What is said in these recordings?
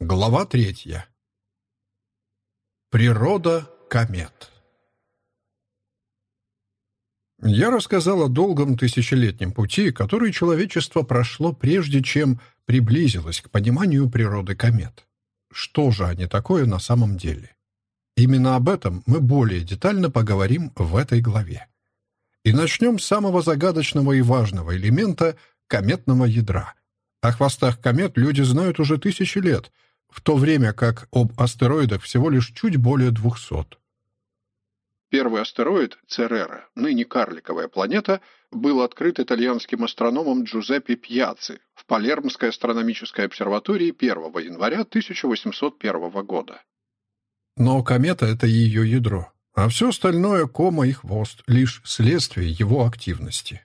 Глава третья. Природа комет. Я рассказал о долгом тысячелетнем пути, который человечество прошло прежде, чем приблизилось к пониманию природы комет. Что же они такое на самом деле? Именно об этом мы более детально поговорим в этой главе. И начнем с самого загадочного и важного элемента — кометного ядра. О хвостах комет люди знают уже тысячи лет — в то время как об астероидах всего лишь чуть более 200. Первый астероид Церера, ныне карликовая планета, был открыт итальянским астрономом Джузеппе Пьяци в Палермской астрономической обсерватории 1 января 1801 года. Но комета — это ее ядро, а все остальное — кома и хвост — лишь следствие его активности.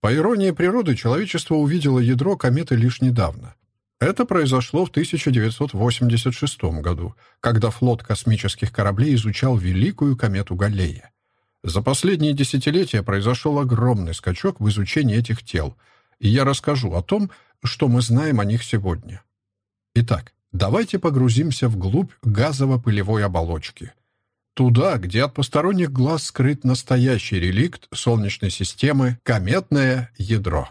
По иронии природы, человечество увидело ядро кометы лишь недавно. Это произошло в 1986 году, когда флот космических кораблей изучал великую комету Галлея. За последние десятилетия произошел огромный скачок в изучении этих тел, и я расскажу о том, что мы знаем о них сегодня. Итак, давайте погрузимся вглубь газово-пылевой оболочки. Туда, где от посторонних глаз скрыт настоящий реликт Солнечной системы — кометное ядро.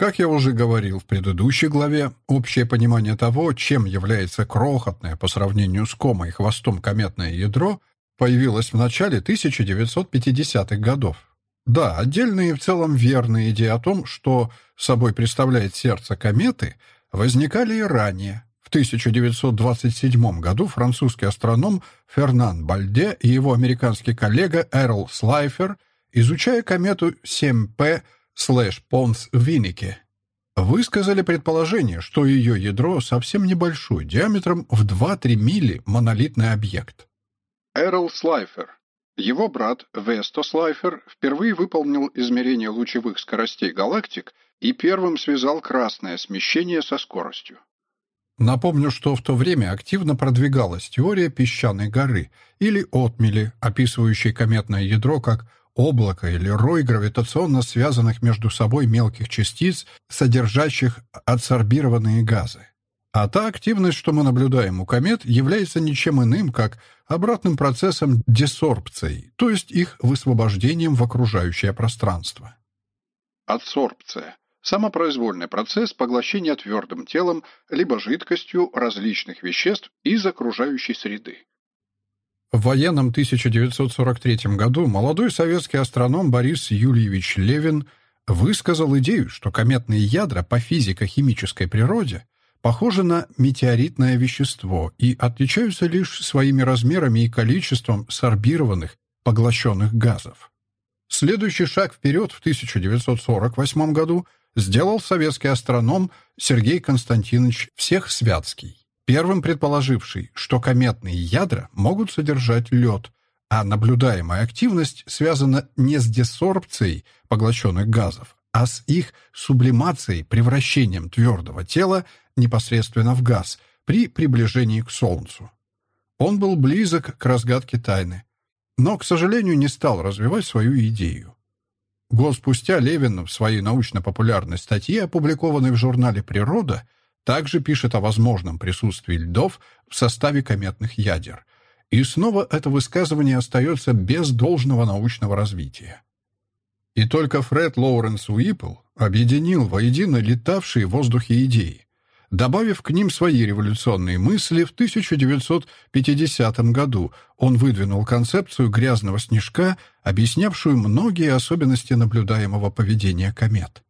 Как я уже говорил в предыдущей главе, общее понимание того, чем является крохотное по сравнению с комой хвостом кометное ядро, появилось в начале 1950-х годов. Да, отдельные в целом верные идеи о том, что собой представляет сердце кометы, возникали и ранее. В 1927 году французский астроном Фернан Бальде и его американский коллега Эрл Слайфер, изучая комету 7P слэш Понс Виннике высказали предположение, что ее ядро совсем небольшой, диаметром в 2-3 мили монолитный объект. Эрл Слайфер. Его брат Весто Слайфер впервые выполнил измерение лучевых скоростей галактик и первым связал красное смещение со скоростью. Напомню, что в то время активно продвигалась теория песчаной горы или отмели, описывающей кометное ядро как облако или рой гравитационно связанных между собой мелких частиц, содержащих адсорбированные газы. А та активность, что мы наблюдаем у комет, является ничем иным, как обратным процессом десорбции, то есть их высвобождением в окружающее пространство. Адсорбция – самопроизвольный процесс поглощения твердым телом либо жидкостью различных веществ из окружающей среды. В военном 1943 году молодой советский астроном Борис Юльевич Левин высказал идею, что кометные ядра по физико-химической природе похожи на метеоритное вещество и отличаются лишь своими размерами и количеством сорбированных, поглощенных газов. Следующий шаг вперед в 1948 году сделал советский астроном Сергей Константинович Всехсвятский первым предположивший, что кометные ядра могут содержать лед, а наблюдаемая активность связана не с десорбцией поглощенных газов, а с их сублимацией, превращением твердого тела непосредственно в газ при приближении к Солнцу. Он был близок к разгадке тайны, но, к сожалению, не стал развивать свою идею. Год спустя Левин в своей научно-популярной статье, опубликованной в журнале «Природа», также пишет о возможном присутствии льдов в составе кометных ядер. И снова это высказывание остается без должного научного развития. И только Фред Лоуренс Уиппл объединил воедино летавшие в воздухе идеи, добавив к ним свои революционные мысли в 1950 году он выдвинул концепцию грязного снежка, объяснявшую многие особенности наблюдаемого поведения комет.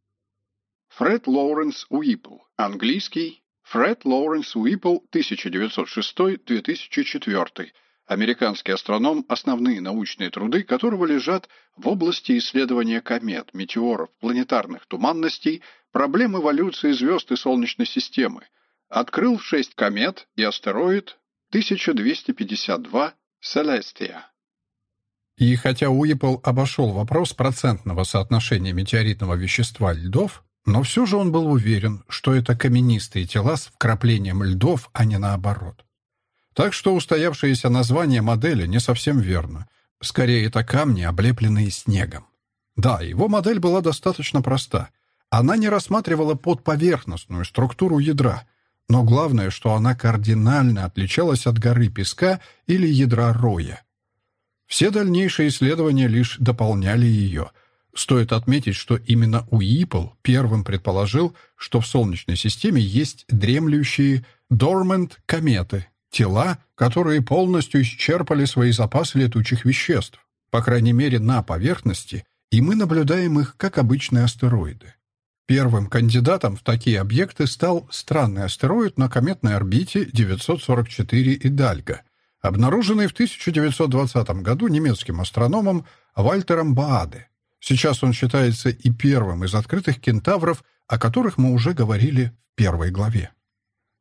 Фред Лоуренс Уиппл, английский, Фред Лоуренс Уиппл, 1906-2004, американский астроном, основные научные труды которого лежат в области исследования комет, метеоров, планетарных туманностей, проблем эволюции звезд и Солнечной системы, открыл шесть комет и астероид 1252 Селестия. И хотя Уиппл обошел вопрос процентного соотношения метеоритного вещества льдов, но все же он был уверен, что это каменистые тела с вкраплением льдов, а не наоборот. Так что устоявшееся название модели не совсем верно. Скорее, это камни, облепленные снегом. Да, его модель была достаточно проста. Она не рассматривала подповерхностную структуру ядра, Но главное, что она кардинально отличалась от горы песка или ядра роя. Все дальнейшие исследования лишь дополняли ее. Стоит отметить, что именно Уиппл первым предположил, что в Солнечной системе есть дремлющие dormant кометы, тела, которые полностью исчерпали свои запасы летучих веществ, по крайней мере на поверхности, и мы наблюдаем их как обычные астероиды. Первым кандидатом в такие объекты стал странный астероид на кометной орбите 944 Идальго, обнаруженный в 1920 году немецким астрономом Вальтером Бааде. Сейчас он считается и первым из открытых кентавров, о которых мы уже говорили в первой главе.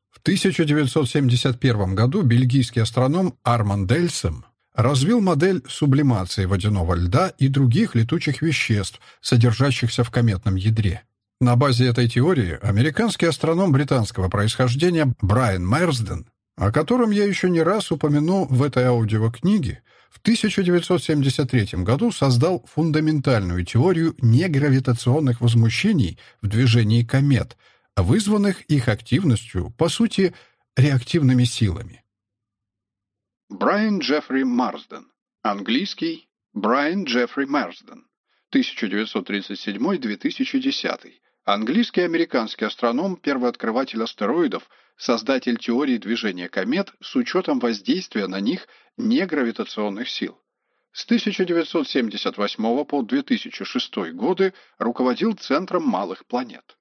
В 1971 году бельгийский астроном Арман Дельсем развил модель сублимации водяного льда и других летучих веществ, содержащихся в кометном ядре. На базе этой теории американский астроном британского происхождения Брайан Мерсден о котором я еще не раз упомяну в этой аудиокниге, в 1973 году создал фундаментальную теорию негравитационных возмущений в движении комет, вызванных их активностью, по сути, реактивными силами. Брайан Джеффри Марсден. Английский Брайан Джеффри Марсден. 1937-2010. Английский американский астроном, первооткрыватель астероидов, создатель теории движения комет с учетом воздействия на них негравитационных сил. С 1978 по 2006 годы руководил Центром малых планет.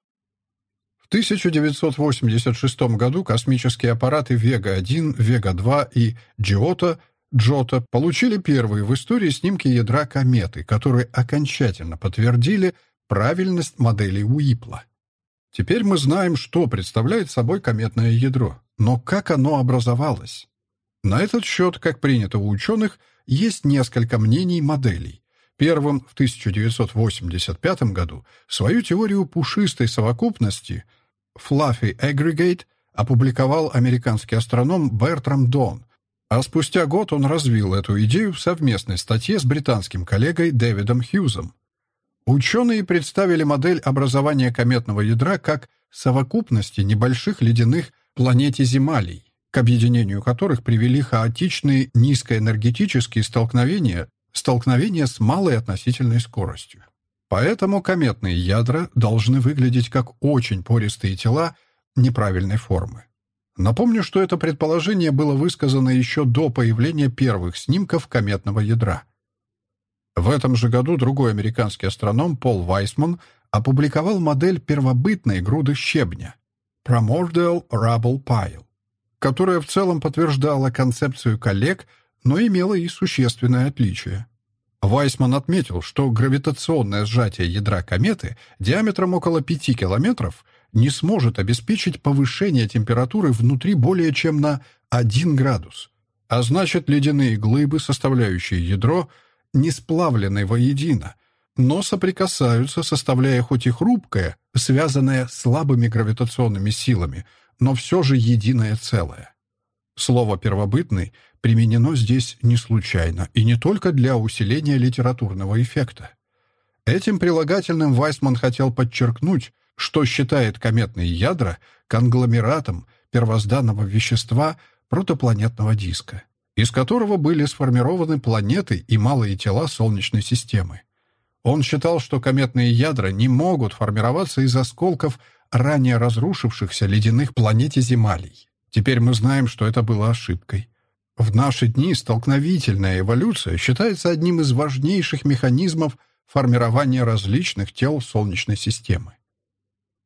В 1986 году космические аппараты Вега-1, Вега-2 и Джиота Джота получили первые в истории снимки ядра кометы, которые окончательно подтвердили правильность моделей Уипла. Теперь мы знаем, что представляет собой кометное ядро, но как оно образовалось? На этот счет, как принято у ученых, есть несколько мнений моделей. Первым в 1985 году свою теорию пушистой совокупности Fluffy Aggregate опубликовал американский астроном Бертрам Дон, а спустя год он развил эту идею в совместной статье с британским коллегой Дэвидом Хьюзом. Ученые представили модель образования кометного ядра как совокупности небольших ледяных планетиземалей, к объединению которых привели хаотичные низкоэнергетические столкновения, столкновения с малой относительной скоростью. Поэтому кометные ядра должны выглядеть как очень пористые тела неправильной формы. Напомню, что это предположение было высказано еще до появления первых снимков кометного ядра. В этом же году другой американский астроном Пол Вайсман опубликовал модель первобытной груды щебня Primordial Rubble Pile, которая в целом подтверждала концепцию коллег, но имела и существенное отличие. Вайсман отметил, что гравитационное сжатие ядра кометы диаметром около 5 километров не сможет обеспечить повышение температуры внутри более чем на 1 градус, а значит ледяные глыбы, составляющие ядро, не сплавлены воедино, но соприкасаются, составляя хоть и хрупкое, связанное слабыми гравитационными силами, но все же единое целое. Слово «первобытный» применено здесь не случайно и не только для усиления литературного эффекта. Этим прилагательным Вайсман хотел подчеркнуть, что считает кометные ядра конгломератом первозданного вещества протопланетного диска из которого были сформированы планеты и малые тела Солнечной системы. Он считал, что кометные ядра не могут формироваться из осколков ранее разрушившихся ледяных планете-земалей. Теперь мы знаем, что это было ошибкой. В наши дни столкновительная эволюция считается одним из важнейших механизмов формирования различных тел Солнечной системы.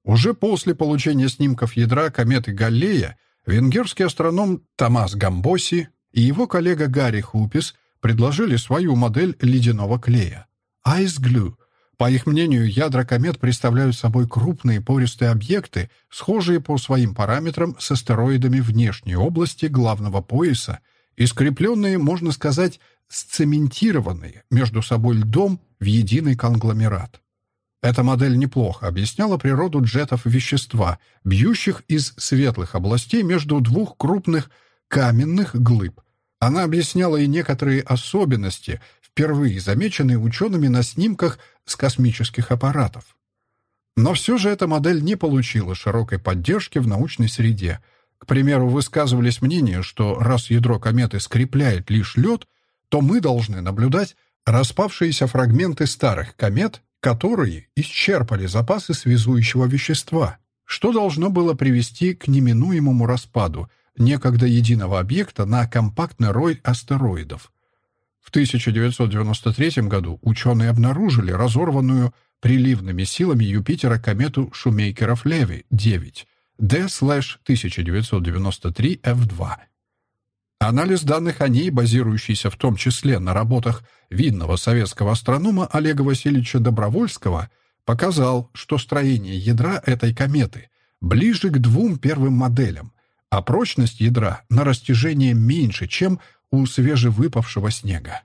Уже после получения снимков ядра кометы Галлея венгерский астроном Томас Гамбоси и его коллега Гарри Хупис предложили свою модель ледяного клея – Ice Glue. По их мнению, ядра комет представляют собой крупные пористые объекты, схожие по своим параметрам с астероидами внешней области главного пояса и скрепленные, можно сказать, сцементированные между собой льдом в единый конгломерат. Эта модель неплохо объясняла природу джетов вещества, бьющих из светлых областей между двух крупных каменных глыб. Она объясняла и некоторые особенности, впервые замеченные учеными на снимках с космических аппаратов. Но все же эта модель не получила широкой поддержки в научной среде, К примеру, высказывались мнения, что раз ядро кометы скрепляет лишь лед, то мы должны наблюдать распавшиеся фрагменты старых комет, которые исчерпали запасы связующего вещества, что должно было привести к неминуемому распаду некогда единого объекта на компактный рой астероидов. В 1993 году ученые обнаружили разорванную приливными силами Юпитера комету Шумейкеров-Леви-9 D-1993F2. Анализ данных о ней, базирующийся в том числе на работах видного советского астронома Олега Васильевича Добровольского, показал, что строение ядра этой кометы ближе к двум первым моделям, а прочность ядра на растяжение меньше, чем у свежевыпавшего снега.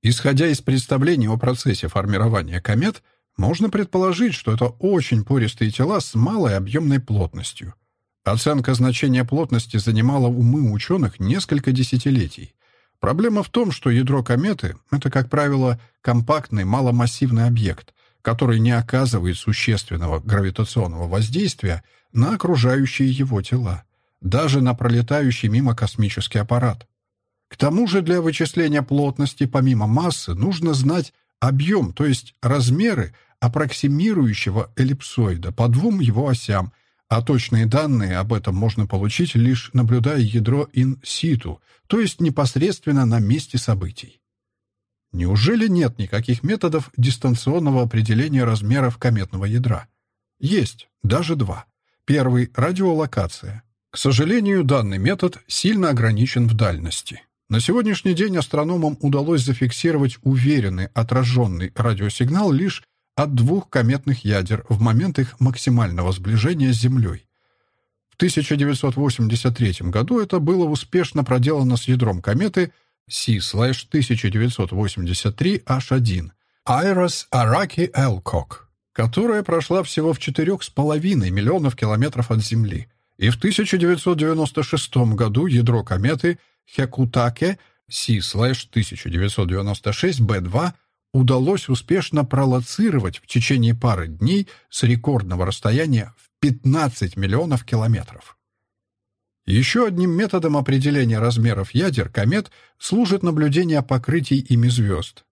Исходя из представления о процессе формирования комет, можно предположить, что это очень пористые тела с малой объемной плотностью. Оценка значения плотности занимала умы ученых несколько десятилетий. Проблема в том, что ядро кометы — это, как правило, компактный маломассивный объект, который не оказывает существенного гравитационного воздействия на окружающие его тела, даже на пролетающий мимо космический аппарат. К тому же для вычисления плотности помимо массы нужно знать объем, то есть размеры аппроксимирующего эллипсоида по двум его осям, а точные данные об этом можно получить лишь наблюдая ядро in situ, то есть непосредственно на месте событий. Неужели нет никаких методов дистанционного определения размеров кометного ядра? Есть, даже два. Первый — радиолокация. К сожалению, данный метод сильно ограничен в дальности. На сегодняшний день астрономам удалось зафиксировать уверенный отраженный радиосигнал лишь от двух кометных ядер в момент их максимального сближения с Землей. В 1983 году это было успешно проделано с ядром кометы C-1983H1 Iris Araki Alcock, которая прошла всего в 4,5 миллионов километров от Земли. И в 1996 году ядро кометы Хекутаке C-1996-B2 удалось успешно пролоцировать в течение пары дней с рекордного расстояния в 15 миллионов километров. Еще одним методом определения размеров ядер комет служит наблюдение покрытий ими звезд.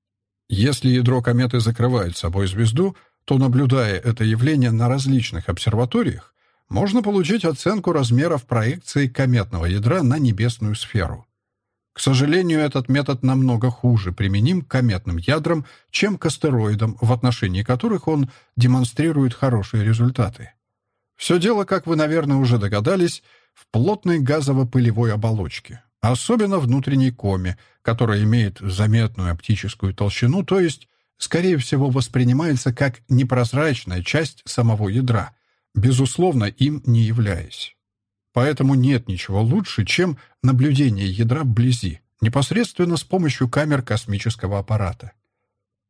Если ядро кометы закрывает собой звезду, то, наблюдая это явление на различных обсерваториях, можно получить оценку размеров проекции кометного ядра на небесную сферу. К сожалению, этот метод намного хуже применим к кометным ядрам, чем к астероидам, в отношении которых он демонстрирует хорошие результаты. Все дело, как вы, наверное, уже догадались, в плотной газово-пылевой оболочке, особенно внутренней коме, которая имеет заметную оптическую толщину, то есть, скорее всего, воспринимается как непрозрачная часть самого ядра, безусловно, им не являясь. Поэтому нет ничего лучше, чем наблюдение ядра вблизи, непосредственно с помощью камер космического аппарата.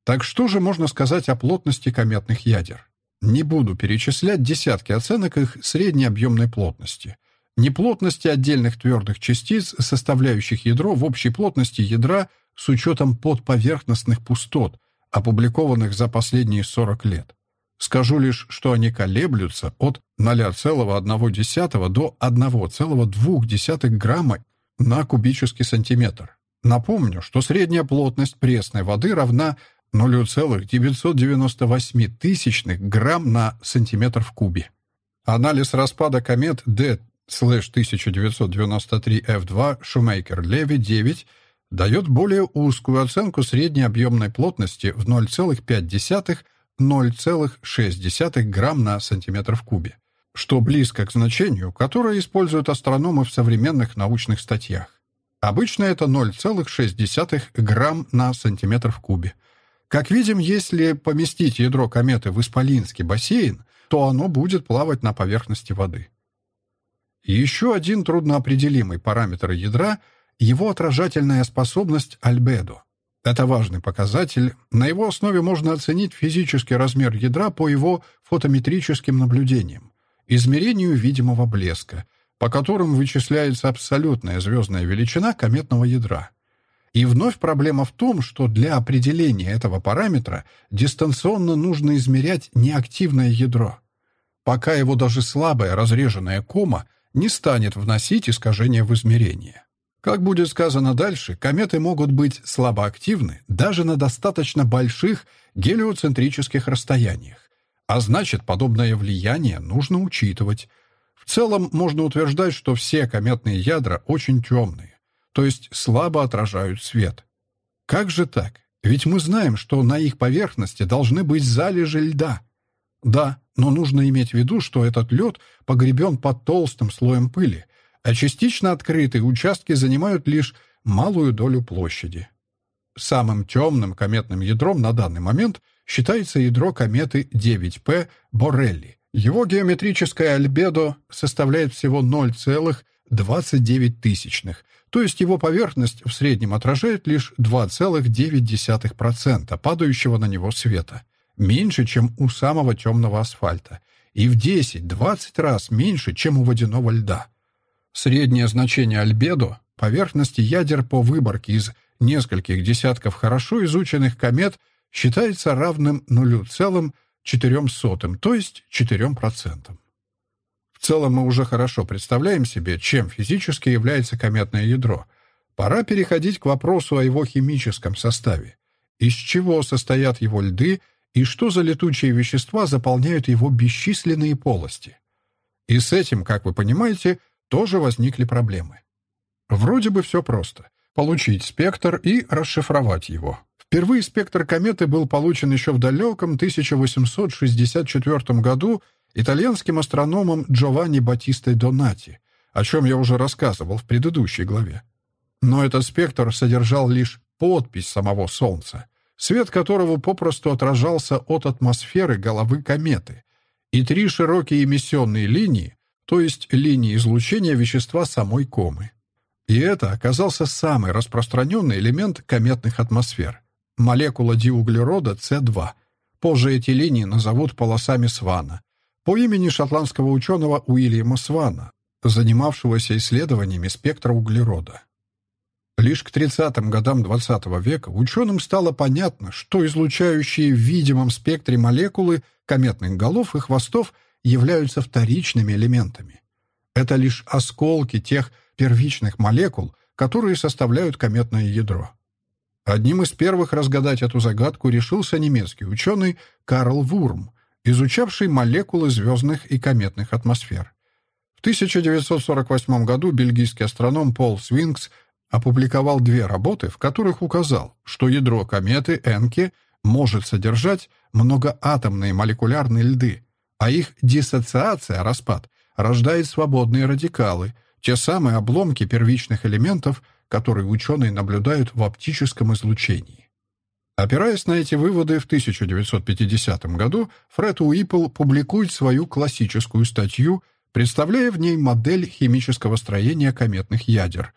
Так что же можно сказать о плотности кометных ядер? Не буду перечислять десятки оценок их средней объемной плотности. Не плотности отдельных твердых частиц, составляющих ядро в общей плотности ядра с учетом подповерхностных пустот, опубликованных за последние 40 лет. Скажу лишь, что они колеблются от 0,1 до 1,2 грамма на кубический сантиметр. Напомню, что средняя плотность пресной воды равна 0,998 тысячных грамм на сантиметр в кубе. Анализ распада комет D-1993F2 Шумейкер-Леви-9 дает более узкую оценку средней объемной плотности в 0,5 0,6 грамм на сантиметр в кубе, что близко к значению, которое используют астрономы в современных научных статьях. Обычно это 0,6 грамм на сантиметр в кубе. Как видим, если поместить ядро кометы в Исполинский бассейн, то оно будет плавать на поверхности воды. Еще один трудноопределимый параметр ядра – его отражательная способность альбедо. Это важный показатель. На его основе можно оценить физический размер ядра по его фотометрическим наблюдениям, измерению видимого блеска, по которым вычисляется абсолютная звездная величина кометного ядра. И вновь проблема в том, что для определения этого параметра дистанционно нужно измерять неактивное ядро. Пока его даже слабая разреженная кома не станет вносить искажения в измерение. Как будет сказано дальше, кометы могут быть слабоактивны даже на достаточно больших гелиоцентрических расстояниях. А значит, подобное влияние нужно учитывать. В целом, можно утверждать, что все кометные ядра очень темные, то есть слабо отражают свет. Как же так? Ведь мы знаем, что на их поверхности должны быть залежи льда. Да, но нужно иметь в виду, что этот лед погребен под толстым слоем пыли, а частично открытые участки занимают лишь малую долю площади. Самым темным кометным ядром на данный момент считается ядро кометы 9P Борелли. Его геометрическое альбедо составляет всего 0,29 тысячных, то есть его поверхность в среднем отражает лишь 2,9% падающего на него света, меньше, чем у самого темного асфальта, и в 10-20 раз меньше, чем у водяного льда. Среднее значение альбедо поверхности ядер по выборке из нескольких десятков хорошо изученных комет считается равным 0,04, то есть 4%. В целом мы уже хорошо представляем себе, чем физически является кометное ядро. Пора переходить к вопросу о его химическом составе. Из чего состоят его льды и что за летучие вещества заполняют его бесчисленные полости. И с этим, как вы понимаете, тоже возникли проблемы. Вроде бы все просто. Получить спектр и расшифровать его. Впервые спектр кометы был получен еще в далеком 1864 году итальянским астрономом Джованни Батистой Донати, о чем я уже рассказывал в предыдущей главе. Но этот спектр содержал лишь подпись самого Солнца, свет которого попросту отражался от атмосферы головы кометы, и три широкие эмиссионные линии, то есть линии излучения вещества самой комы. И это оказался самый распространенный элемент кометных атмосфер — молекула диуглерода С2. Позже эти линии назовут полосами Свана, по имени шотландского ученого Уильяма Свана, занимавшегося исследованиями спектра углерода. Лишь к 30-м годам XX -го века ученым стало понятно, что излучающие в видимом спектре молекулы кометных голов и хвостов являются вторичными элементами. Это лишь осколки тех первичных молекул, которые составляют кометное ядро. Одним из первых разгадать эту загадку решился немецкий ученый Карл Вурм, изучавший молекулы звездных и кометных атмосфер. В 1948 году бельгийский астроном Пол Свинкс опубликовал две работы, в которых указал, что ядро кометы Энке может содержать многоатомные молекулярные льды, а их диссоциация, распад, рождает свободные радикалы, те самые обломки первичных элементов, которые ученые наблюдают в оптическом излучении. Опираясь на эти выводы, в 1950 году Фред Уиппл публикует свою классическую статью, представляя в ней модель химического строения кометных ядер,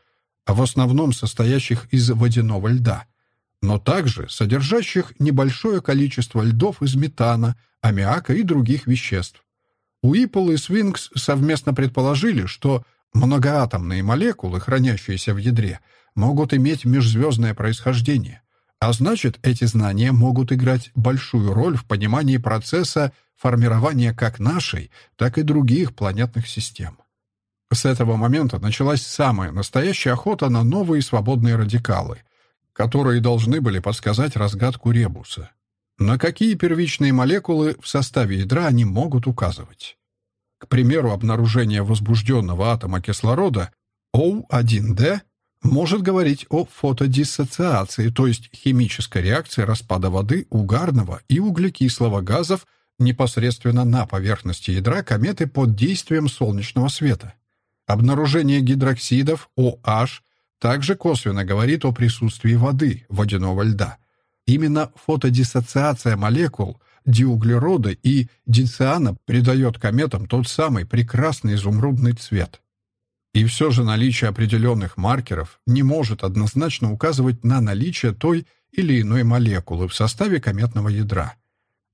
в основном состоящих из водяного льда, но также содержащих небольшое количество льдов из метана, аммиака и других веществ. Уиппл и Свинкс совместно предположили, что многоатомные молекулы, хранящиеся в ядре, могут иметь межзвездное происхождение – а значит, эти знания могут играть большую роль в понимании процесса формирования как нашей, так и других планетных систем. С этого момента началась самая настоящая охота на новые свободные радикалы, которые должны были подсказать разгадку ребуса. На какие первичные молекулы в составе ядра они могут указывать? К примеру, обнаружение возбужденного атома кислорода O1D может говорить о фотодиссоциации, то есть химической реакции распада воды, угарного и углекислого газов непосредственно на поверхности ядра кометы под действием солнечного света. Обнаружение гидроксидов OH также косвенно говорит о присутствии воды, водяного льда. Именно фотодиссоциация молекул диуглерода и дициана придает кометам тот самый прекрасный изумрудный цвет. И все же наличие определенных маркеров не может однозначно указывать на наличие той или иной молекулы в составе кометного ядра.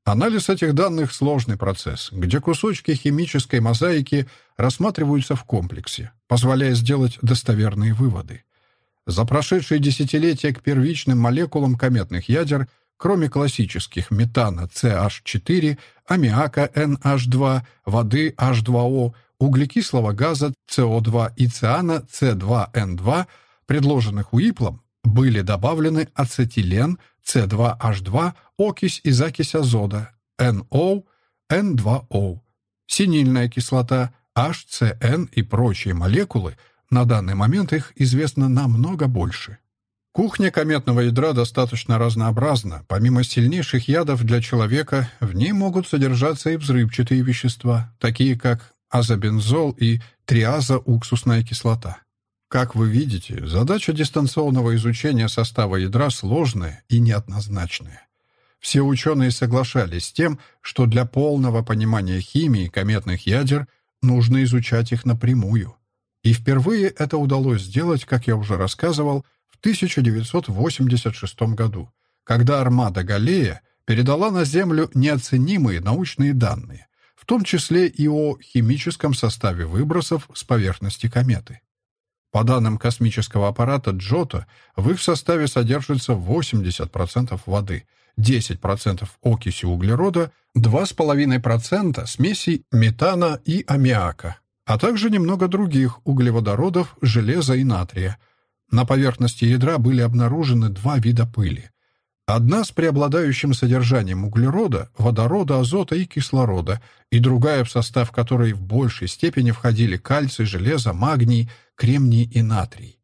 Анализ этих данных — сложный процесс, где кусочки химической мозаики рассматриваются в комплексе, позволяя сделать достоверные выводы. За прошедшие десятилетия к первичным молекулам кометных ядер, кроме классических метана CH4, аммиака NH2, воды H2O, углекислого газа СО2 и циана С2Н2, предложенных Уиплом, были добавлены ацетилен, С2H2, окись и закись азота, NO, N2O, синильная кислота, HCN и прочие молекулы, на данный момент их известно намного больше. Кухня кометного ядра достаточно разнообразна. Помимо сильнейших ядов для человека, в ней могут содержаться и взрывчатые вещества, такие как азобензол и триазоуксусная кислота. Как вы видите, задача дистанционного изучения состава ядра сложная и неоднозначная. Все ученые соглашались с тем, что для полного понимания химии кометных ядер нужно изучать их напрямую. И впервые это удалось сделать, как я уже рассказывал, в 1986 году, когда армада Галлея передала на Землю неоценимые научные данные, в том числе и о химическом составе выбросов с поверхности кометы. По данным космического аппарата Джота, в их составе содержится 80% воды, 10% окиси углерода, 2,5% смесей метана и аммиака, а также немного других углеводородов, железа и натрия. На поверхности ядра были обнаружены два вида пыли. Одна с преобладающим содержанием углерода, водорода, азота и кислорода, и другая, в состав которой в большей степени входили кальций, железо, магний, кремний и натрий.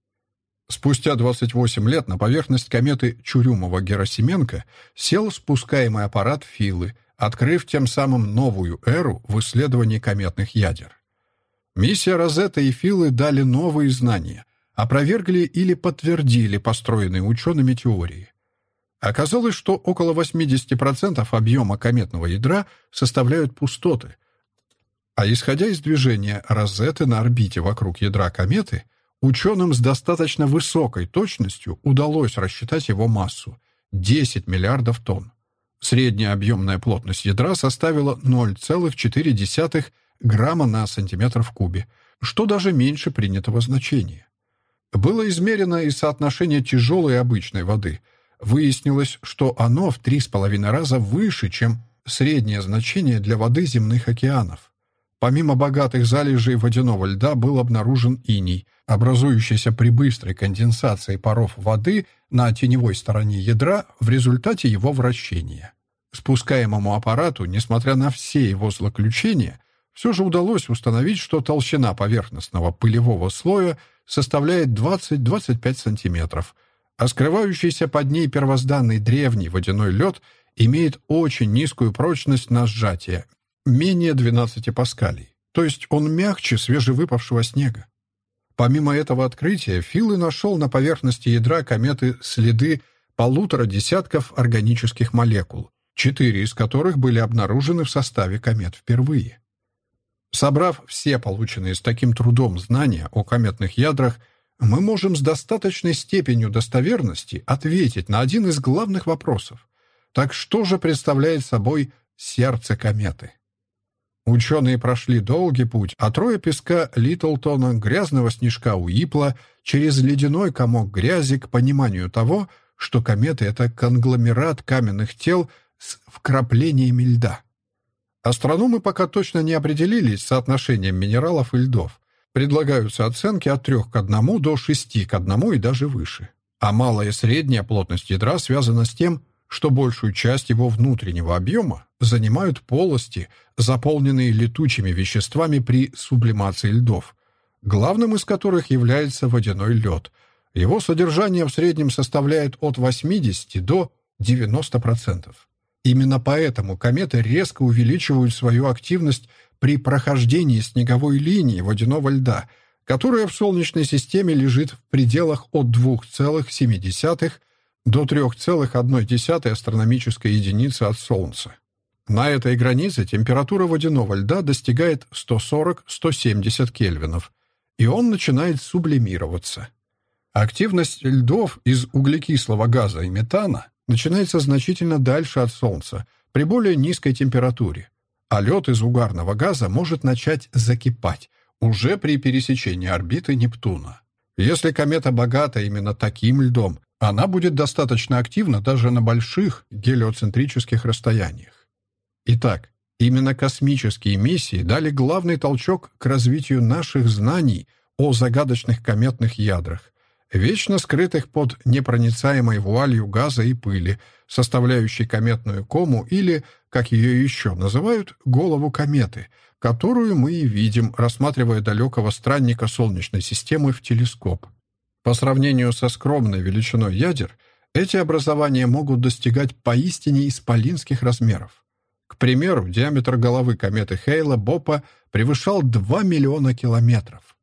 Спустя 28 лет на поверхность кометы Чурюмова-Герасименко сел спускаемый аппарат Филы, открыв тем самым новую эру в исследовании кометных ядер. Миссия Розетта и Филы дали новые знания, опровергли или подтвердили построенные учеными теории. Оказалось, что около 80% объема кометного ядра составляют пустоты, а исходя из движения Розетты на орбите вокруг ядра кометы, ученым с достаточно высокой точностью удалось рассчитать его массу — 10 миллиардов тонн. Средняя объемная плотность ядра составила 0,4 грамма на сантиметр в кубе, что даже меньше принятого значения. Было измерено и соотношение тяжелой и обычной воды — Выяснилось, что оно в три с половиной раза выше, чем среднее значение для воды земных океанов. Помимо богатых залежей водяного льда был обнаружен иней, образующийся при быстрой конденсации паров воды на теневой стороне ядра в результате его вращения. Спускаемому аппарату, несмотря на все его злоключения, все же удалось установить, что толщина поверхностного пылевого слоя составляет 20-25 сантиметров – а скрывающийся под ней первозданный древний водяной лед имеет очень низкую прочность на сжатие, менее 12 паскалей, то есть он мягче свежевыпавшего снега. Помимо этого открытия, Филы нашел на поверхности ядра кометы следы полутора десятков органических молекул, четыре из которых были обнаружены в составе комет впервые. Собрав все полученные с таким трудом знания о кометных ядрах, мы можем с достаточной степенью достоверности ответить на один из главных вопросов. Так что же представляет собой сердце кометы? Ученые прошли долгий путь, а трое песка Литлтона, грязного снежка Уипла, через ледяной комок грязи к пониманию того, что комета — это конгломерат каменных тел с вкраплениями льда. Астрономы пока точно не определились с соотношением минералов и льдов. Предлагаются оценки от 3 к 1 до 6 к 1 и даже выше. А малая и средняя плотность ядра связана с тем, что большую часть его внутреннего объема занимают полости, заполненные летучими веществами при сублимации льдов, главным из которых является водяной лед. Его содержание в среднем составляет от 80 до 90%. Именно поэтому кометы резко увеличивают свою активность при прохождении снеговой линии водяного льда, которая в Солнечной системе лежит в пределах от 2,7 до 3,1 астрономической единицы от Солнца. На этой границе температура водяного льда достигает 140-170 кельвинов, и он начинает сублимироваться. Активность льдов из углекислого газа и метана начинается значительно дальше от Солнца, при более низкой температуре, а лед из угарного газа может начать закипать уже при пересечении орбиты Нептуна. Если комета богата именно таким льдом, она будет достаточно активна даже на больших гелиоцентрических расстояниях. Итак, Именно космические миссии дали главный толчок к развитию наших знаний о загадочных кометных ядрах, вечно скрытых под непроницаемой вуалью газа и пыли, составляющей кометную кому или, как ее еще называют, голову кометы, которую мы и видим, рассматривая далекого странника Солнечной системы в телескоп. По сравнению со скромной величиной ядер, эти образования могут достигать поистине исполинских размеров. К примеру, диаметр головы кометы Хейла Бопа превышал 2 миллиона километров.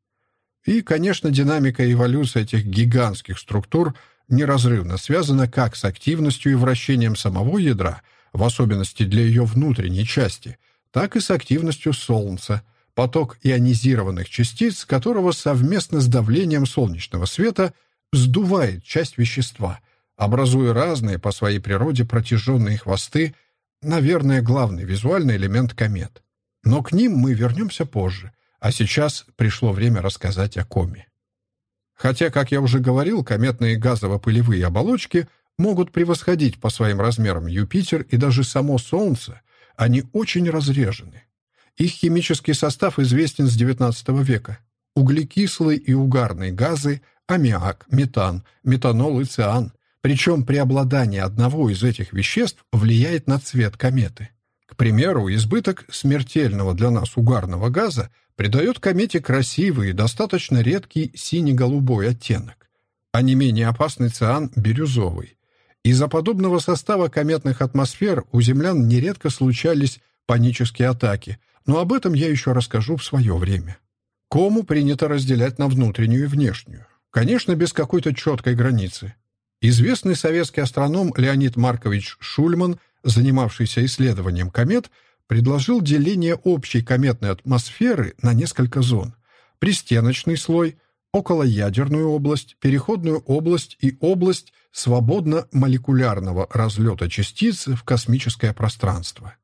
И, конечно, динамика и эволюция этих гигантских структур неразрывно связана как с активностью и вращением самого ядра, в особенности для ее внутренней части, так и с активностью Солнца, поток ионизированных частиц, которого совместно с давлением солнечного света сдувает часть вещества, образуя разные по своей природе протяженные хвосты, наверное, главный визуальный элемент комет. Но к ним мы вернемся позже, а сейчас пришло время рассказать о коме. Хотя, как я уже говорил, кометные газово-пылевые оболочки могут превосходить по своим размерам Юпитер и даже само Солнце, они очень разрежены. Их химический состав известен с XIX века. Углекислые и угарные газы, аммиак, метан, метанол и циан. Причем преобладание одного из этих веществ влияет на цвет кометы. Примеру, избыток смертельного для нас угарного газа придает комете красивый и достаточно редкий сине-голубой оттенок, а не менее опасный циан – бирюзовый. Из-за подобного состава кометных атмосфер у землян нередко случались панические атаки, но об этом я еще расскажу в свое время. Кому принято разделять на внутреннюю и внешнюю. Конечно, без какой-то четкой границы. Известный советский астроном Леонид Маркович Шульман, занимавшийся исследованием комет, предложил деление общей кометной атмосферы на несколько зон. Пристеночный слой, околоядерную область, переходную область и область свободно-молекулярного разлета частиц в космическое пространство.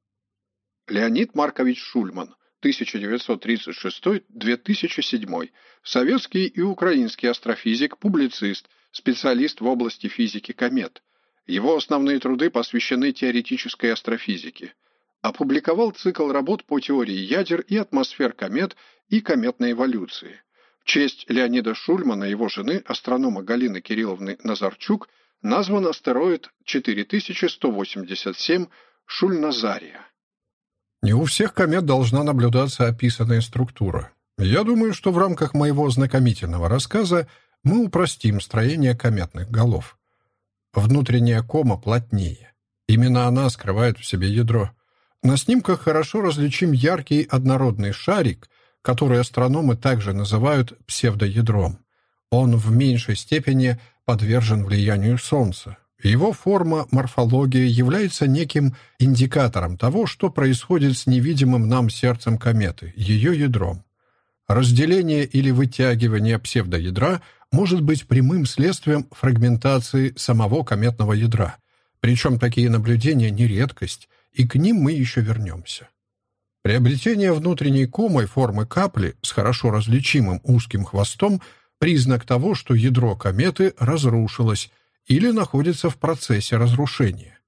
Леонид Маркович Шульман, 1936-2007, советский и украинский астрофизик, публицист, специалист в области физики комет. Его основные труды посвящены теоретической астрофизике – опубликовал цикл работ по теории ядер и атмосфер комет и кометной эволюции. В честь Леонида Шульмана и его жены, астронома Галины Кирилловны Назарчук, назван астероид 4187 Шульназария. Не у всех комет должна наблюдаться описанная структура. Я думаю, что в рамках моего знакомительного рассказа мы упростим строение кометных голов. Внутренняя кома плотнее. Именно она скрывает в себе ядро. На снимках хорошо различим яркий однородный шарик, который астрономы также называют псевдоядром. Он в меньшей степени подвержен влиянию Солнца. Его форма, морфология является неким индикатором того, что происходит с невидимым нам сердцем кометы, ее ядром. Разделение или вытягивание псевдоядра может быть прямым следствием фрагментации самого кометного ядра. Причем такие наблюдения не редкость, и к ним мы еще вернемся. Приобретение внутренней комой формы капли с хорошо различимым узким хвостом – признак того, что ядро кометы разрушилось или находится в процессе разрушения.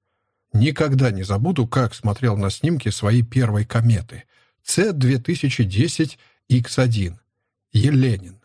Никогда не забуду, как смотрел на снимки своей первой кометы C2010X1 Еленин,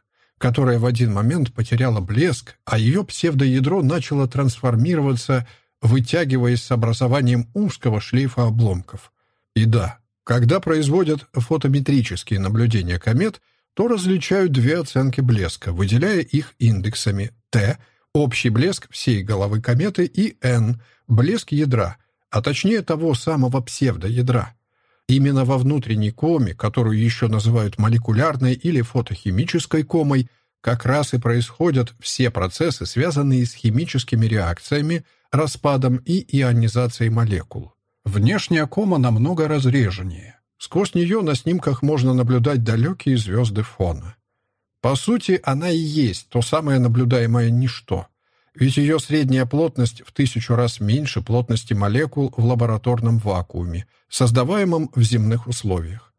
которая в один момент потеряла блеск, а ее псевдоядро начало трансформироваться вытягиваясь с образованием узкого шлейфа обломков. И да, когда производят фотометрические наблюдения комет, то различают две оценки блеска, выделяя их индексами Т – общий блеск всей головы кометы, и N – блеск ядра, а точнее того самого псевдоядра. Именно во внутренней коме, которую еще называют молекулярной или фотохимической комой, как раз и происходят все процессы, связанные с химическими реакциями, распадом и ионизацией молекул. Внешняя кома намного разреженнее. Сквозь нее на снимках можно наблюдать далекие звезды фона. По сути, она и есть то самое наблюдаемое ничто. Ведь ее средняя плотность в тысячу раз меньше плотности молекул в лабораторном вакууме, создаваемом в земных условиях.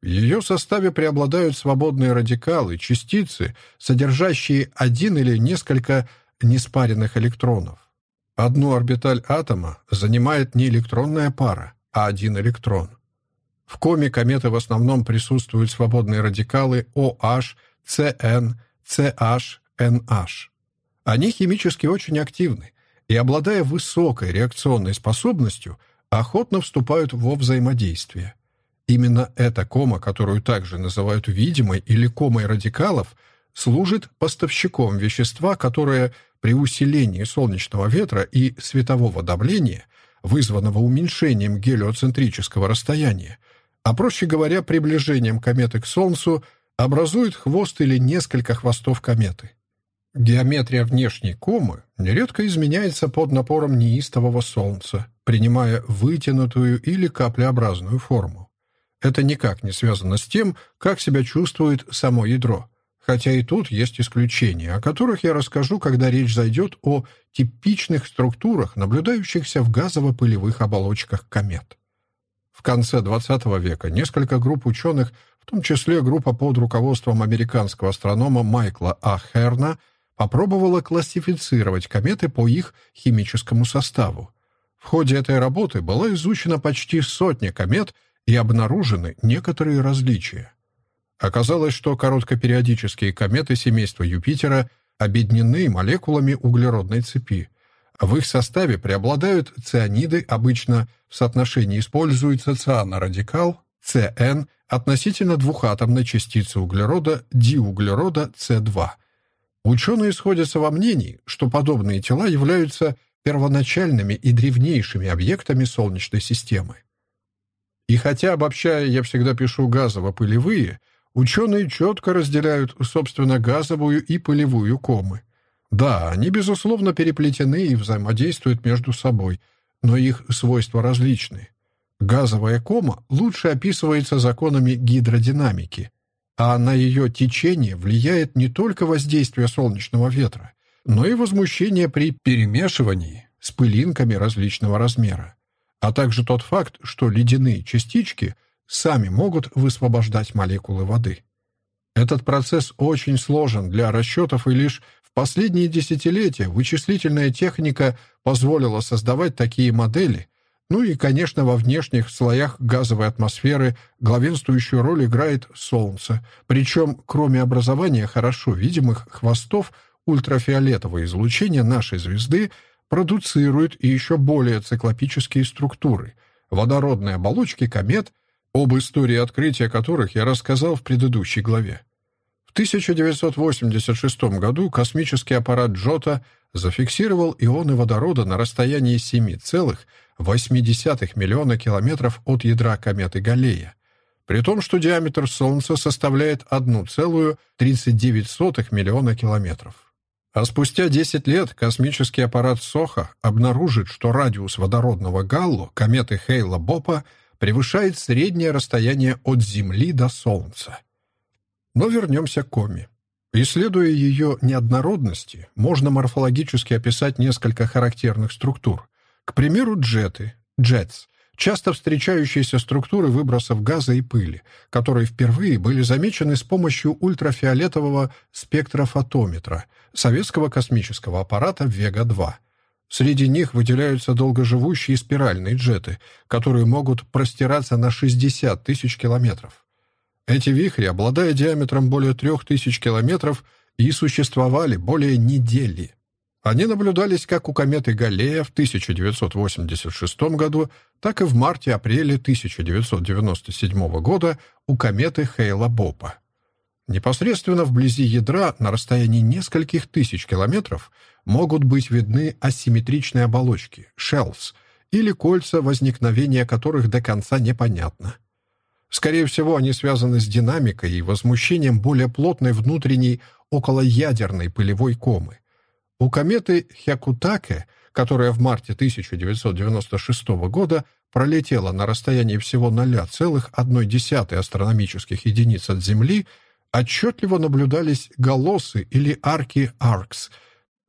В ее составе преобладают свободные радикалы, частицы, содержащие один или несколько неспаренных электронов. Одну орбиталь атома занимает не электронная пара, а один электрон. В коме кометы в основном присутствуют свободные радикалы OH, CN, CH, NH. Они химически очень активны и, обладая высокой реакционной способностью, охотно вступают во взаимодействие. Именно эта кома, которую также называют видимой или комой радикалов, служит поставщиком вещества, которое при усилении солнечного ветра и светового давления, вызванного уменьшением гелиоцентрического расстояния, а проще говоря, приближением кометы к Солнцу, образует хвост или несколько хвостов кометы. Геометрия внешней комы нередко изменяется под напором неистового Солнца, принимая вытянутую или каплеобразную форму. Это никак не связано с тем, как себя чувствует само ядро, хотя и тут есть исключения, о которых я расскажу, когда речь зайдет о типичных структурах, наблюдающихся в газово-пылевых оболочках комет. В конце XX века несколько групп ученых, в том числе группа под руководством американского астронома Майкла А. Херна, попробовала классифицировать кометы по их химическому составу. В ходе этой работы была изучена почти сотня комет и обнаружены некоторые различия. Оказалось, что короткопериодические кометы семейства Юпитера объединены молекулами углеродной цепи – в их составе преобладают цианиды, обычно в соотношении используется цианорадикал, CN, относительно двухатомной частицы углерода, диуглерода С2. Ученые сходятся во мнении, что подобные тела являются первоначальными и древнейшими объектами Солнечной системы. И хотя, обобщая, я всегда пишу газово-пылевые, ученые четко разделяют, собственно, газовую и пылевую комы. Да, они, безусловно, переплетены и взаимодействуют между собой, но их свойства различны. Газовая кома лучше описывается законами гидродинамики, а на ее течение влияет не только воздействие солнечного ветра, но и возмущение при перемешивании с пылинками различного размера, а также тот факт, что ледяные частички сами могут высвобождать молекулы воды. Этот процесс очень сложен для расчетов и лишь в последние десятилетия вычислительная техника позволила создавать такие модели, ну и, конечно, во внешних слоях газовой атмосферы главенствующую роль играет Солнце, причем, кроме образования хорошо видимых хвостов, ультрафиолетовое излучение нашей звезды продуцирует и еще более циклопические структуры — водородные оболочки комет, об истории открытия которых я рассказал в предыдущей главе. В 1986 году космический аппарат Джота зафиксировал ионы водорода на расстоянии 7,8 миллиона километров от ядра кометы Галлея, при том, что диаметр Солнца составляет 1,39 миллиона километров. А спустя 10 лет космический аппарат Соха обнаружит, что радиус водородного галло кометы Хейла-Бопа превышает среднее расстояние от Земли до Солнца. Но вернемся к коме. Исследуя ее неоднородности, можно морфологически описать несколько характерных структур. К примеру, джеты, джетс, часто встречающиеся структуры выбросов газа и пыли, которые впервые были замечены с помощью ультрафиолетового спектрофотометра советского космического аппарата «Вега-2». Среди них выделяются долгоживущие спиральные джеты, которые могут простираться на 60 тысяч километров. Эти вихри, обладая диаметром более 3000 километров, и существовали более недели. Они наблюдались как у кометы Галлея в 1986 году, так и в марте-апреле 1997 года у кометы Хейла-Бопа. Непосредственно вблизи ядра, на расстоянии нескольких тысяч километров, могут быть видны асимметричные оболочки, shells, или кольца, возникновения которых до конца непонятно. Скорее всего, они связаны с динамикой и возмущением более плотной внутренней околоядерной пылевой комы. У кометы Хякутаке, которая в марте 1996 года пролетела на расстоянии всего 0,1 астрономических единиц от Земли, отчетливо наблюдались галосы или арки Аркс.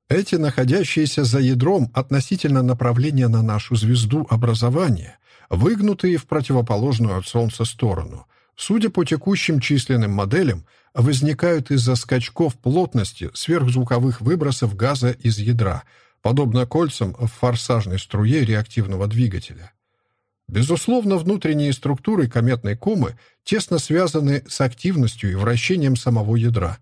Эти находящиеся за ядром относительно направления на нашу звезду образования выгнутые в противоположную от Солнца сторону, судя по текущим численным моделям, возникают из-за скачков плотности сверхзвуковых выбросов газа из ядра, подобно кольцам в форсажной струе реактивного двигателя. Безусловно, внутренние структуры кометной комы тесно связаны с активностью и вращением самого ядра.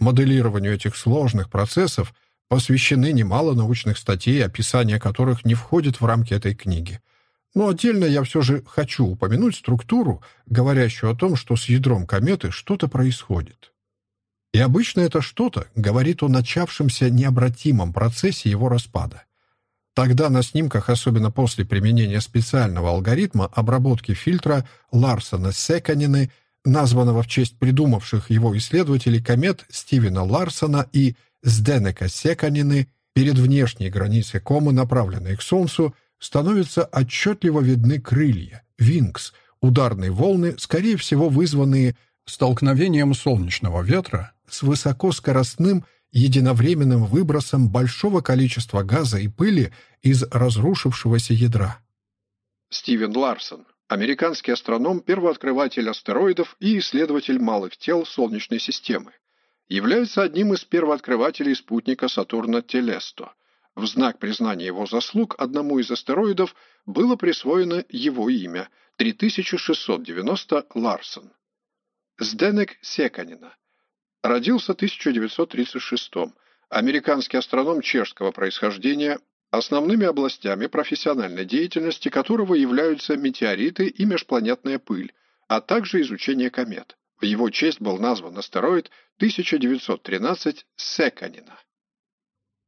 Моделированию этих сложных процессов посвящены немало научных статей, описание которых не входит в рамки этой книги. Но отдельно я все же хочу упомянуть структуру, говорящую о том, что с ядром кометы что-то происходит. И обычно это что-то говорит о начавшемся необратимом процессе его распада. Тогда на снимках, особенно после применения специального алгоритма обработки фильтра Ларсона-Секанины, названного в честь придумавших его исследователей комет Стивена Ларсона и Сденека Секанины, перед внешней границей комы, направленной к Солнцу, становятся отчетливо видны крылья, винкс, ударные волны, скорее всего вызванные столкновением солнечного ветра с высокоскоростным единовременным выбросом большого количества газа и пыли из разрушившегося ядра. Стивен Ларсон, американский астроном, первооткрыватель астероидов и исследователь малых тел Солнечной системы, является одним из первооткрывателей спутника Сатурна Телесто. В знак признания его заслуг одному из астероидов было присвоено его имя – 3690 Ларсон. Сденек Секанина – Родился в 1936-м. Американский астроном чешского происхождения, основными областями профессиональной деятельности которого являются метеориты и межпланетная пыль, а также изучение комет. В его честь был назван астероид 1913 Секанина.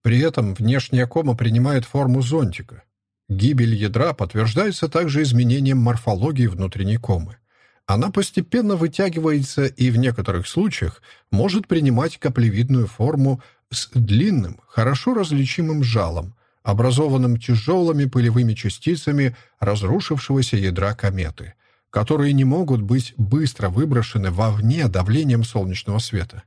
При этом внешняя кома принимает форму зонтика. Гибель ядра подтверждается также изменением морфологии внутренней комы. Она постепенно вытягивается и в некоторых случаях может принимать каплевидную форму с длинным, хорошо различимым жалом, образованным тяжелыми пылевыми частицами разрушившегося ядра кометы, которые не могут быть быстро выброшены вовне давлением солнечного света.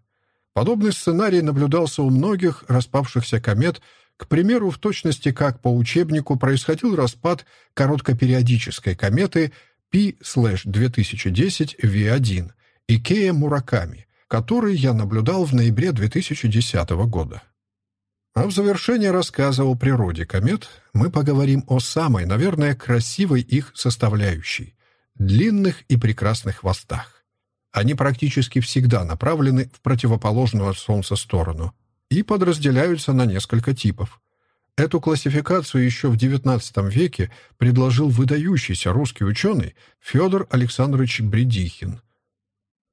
Подобный сценарий наблюдался у многих распавшихся комет, к примеру, в точности как по учебнику происходил распад короткопериодической кометы – P-2010 V1 Икея Мураками, который я наблюдал в ноябре 2010 года. А в завершение рассказа о природе комет мы поговорим о самой, наверное, красивой их составляющей — длинных и прекрасных хвостах. Они практически всегда направлены в противоположную от Солнца сторону и подразделяются на несколько типов. Эту классификацию еще в XIX веке предложил выдающийся русский ученый Федор Александрович Бредихин.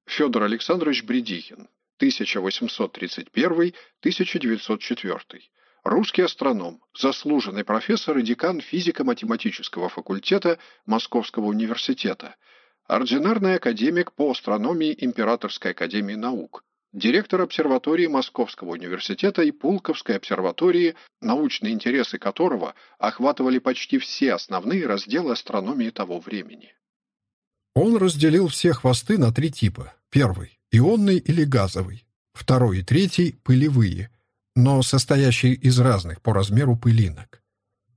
Федор Александрович Бредихин, 1831-1904. Русский астроном, заслуженный профессор и декан физико-математического факультета Московского университета, ординарный академик по астрономии Императорской академии наук, директор обсерватории Московского университета и Пулковской обсерватории, научные интересы которого охватывали почти все основные разделы астрономии того времени. Он разделил все хвосты на три типа. Первый – ионный или газовый. Второй и третий – пылевые, но состоящие из разных по размеру пылинок.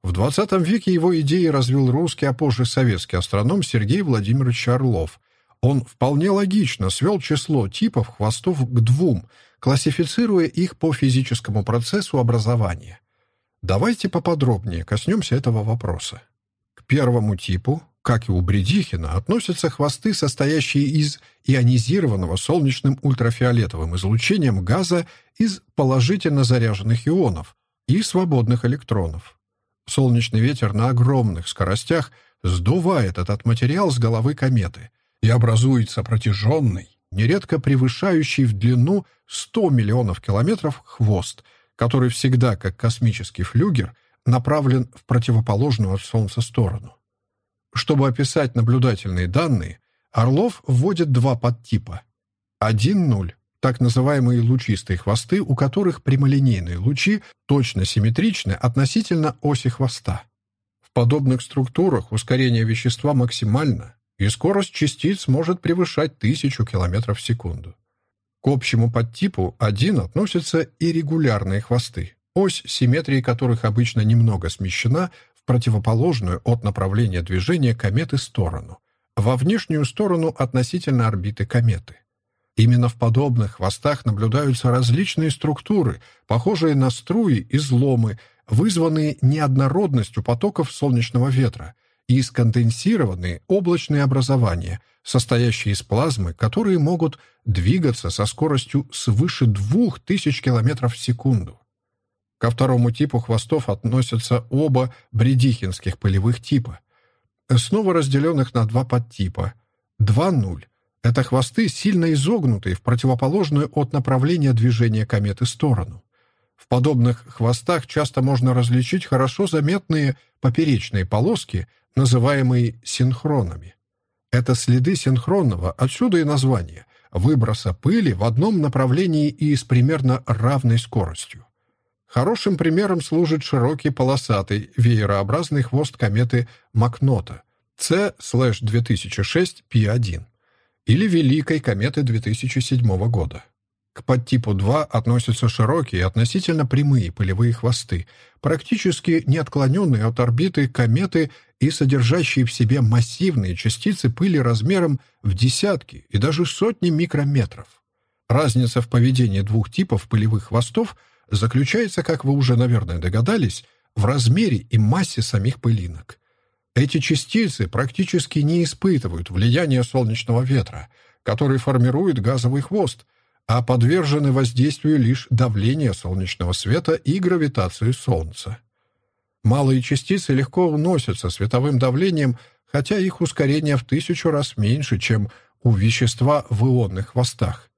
В XX веке его идеи развил русский, а позже советский астроном Сергей Владимирович Орлов – он вполне логично свел число типов хвостов к двум, классифицируя их по физическому процессу образования. Давайте поподробнее коснемся этого вопроса. К первому типу, как и у Бредихина, относятся хвосты, состоящие из ионизированного солнечным ультрафиолетовым излучением газа из положительно заряженных ионов и свободных электронов. Солнечный ветер на огромных скоростях сдувает этот материал с головы кометы – и образуется протяженный, нередко превышающий в длину 100 миллионов километров хвост, который всегда, как космический флюгер, направлен в противоположную от Солнца сторону. Чтобы описать наблюдательные данные, Орлов вводит два подтипа. 1-0 — так называемые лучистые хвосты, у которых прямолинейные лучи точно симметричны относительно оси хвоста. В подобных структурах ускорение вещества максимально, и скорость частиц может превышать тысячу километров в секунду. К общему подтипу 1 относятся иррегулярные хвосты, ось симметрии которых обычно немного смещена в противоположную от направления движения кометы сторону, во внешнюю сторону относительно орбиты кометы. Именно в подобных хвостах наблюдаются различные структуры, похожие на струи и зломы, вызванные неоднородностью потоков солнечного ветра, и сконденсированные облачные образования, состоящие из плазмы, которые могут двигаться со скоростью свыше 2000 км в секунду. Ко второму типу хвостов относятся оба бредихинских пылевых типа, снова разделенных на два подтипа. 2.0 — это хвосты, сильно изогнутые в противоположную от направления движения кометы сторону. В подобных хвостах часто можно различить хорошо заметные поперечные полоски, называемые синхронами. Это следы синхронного, отсюда и название, выброса пыли в одном направлении и с примерно равной скоростью. Хорошим примером служит широкий полосатый веерообразный хвост кометы Макнота C-2006P1 или Великой кометы 2007 года. К подтипу 2 относятся широкие, относительно прямые пылевые хвосты, практически не отклоненные от орбиты кометы и содержащие в себе массивные частицы пыли размером в десятки и даже сотни микрометров. Разница в поведении двух типов пылевых хвостов заключается, как вы уже, наверное, догадались, в размере и массе самих пылинок. Эти частицы практически не испытывают влияния солнечного ветра, который формирует газовый хвост, а подвержены воздействию лишь давления солнечного света и гравитации Солнца. Малые частицы легко уносятся световым давлением, хотя их ускорение в тысячу раз меньше, чем у вещества в ионных хвостах.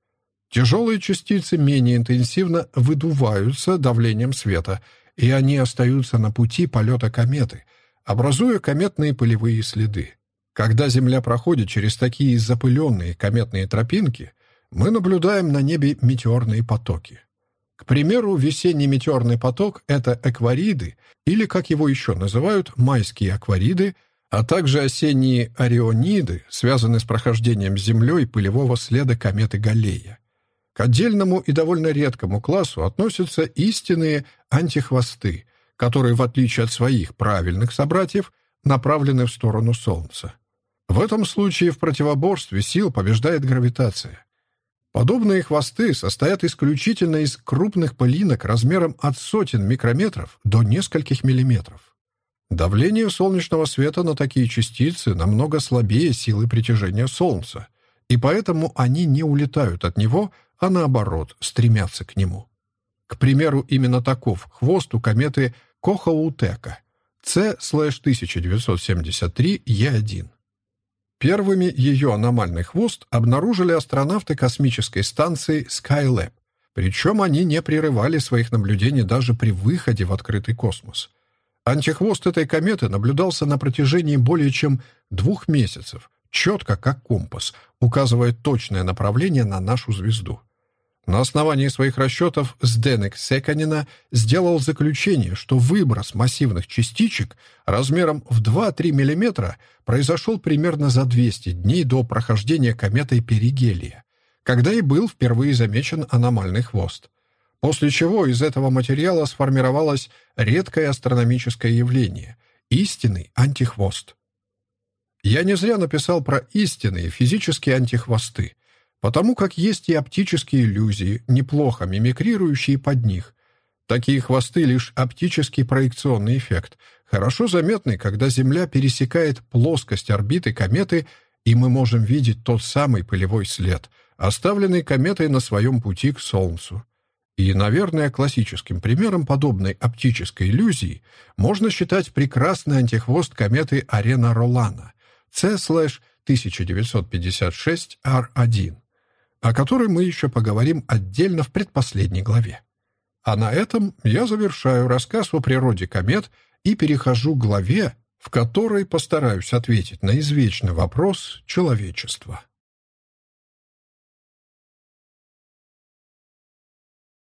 Тяжелые частицы менее интенсивно выдуваются давлением света, и они остаются на пути полета кометы, образуя кометные пылевые следы. Когда Земля проходит через такие запыленные кометные тропинки – мы наблюдаем на небе метеорные потоки. К примеру, весенний метеорный поток — это эквариды, или, как его еще называют, майские аквариды, а также осенние ориониды, связанные с прохождением Землей пылевого следа кометы Галлея. К отдельному и довольно редкому классу относятся истинные антихвосты, которые, в отличие от своих правильных собратьев, направлены в сторону Солнца. В этом случае в противоборстве сил побеждает гравитация. Подобные хвосты состоят исключительно из крупных пылинок размером от сотен микрометров до нескольких миллиметров. Давление солнечного света на такие частицы намного слабее силы притяжения Солнца, и поэтому они не улетают от него, а наоборот, стремятся к нему. К примеру, именно таков хвост у кометы Кохоутека C-1973E1. Первыми ее аномальный хвост обнаружили астронавты космической станции Skylab, причем они не прерывали своих наблюдений даже при выходе в открытый космос. Антихвост этой кометы наблюдался на протяжении более чем двух месяцев, четко как компас, указывая точное направление на нашу звезду. На основании своих расчетов Сденек Секанина сделал заключение, что выброс массивных частичек размером в 2-3 мм произошел примерно за 200 дней до прохождения кометой Перигелия, когда и был впервые замечен аномальный хвост. После чего из этого материала сформировалось редкое астрономическое явление — истинный антихвост. Я не зря написал про истинные физические антихвосты — потому как есть и оптические иллюзии, неплохо мимикрирующие под них. Такие хвосты — лишь оптический проекционный эффект, хорошо заметный, когда Земля пересекает плоскость орбиты кометы, и мы можем видеть тот самый пылевой след, оставленный кометой на своем пути к Солнцу. И, наверное, классическим примером подобной оптической иллюзии можно считать прекрасный антихвост кометы Арена Ролана C-1956R1 о которой мы еще поговорим отдельно в предпоследней главе. А на этом я завершаю рассказ о природе комет и перехожу к главе, в которой постараюсь ответить на извечный вопрос человечества.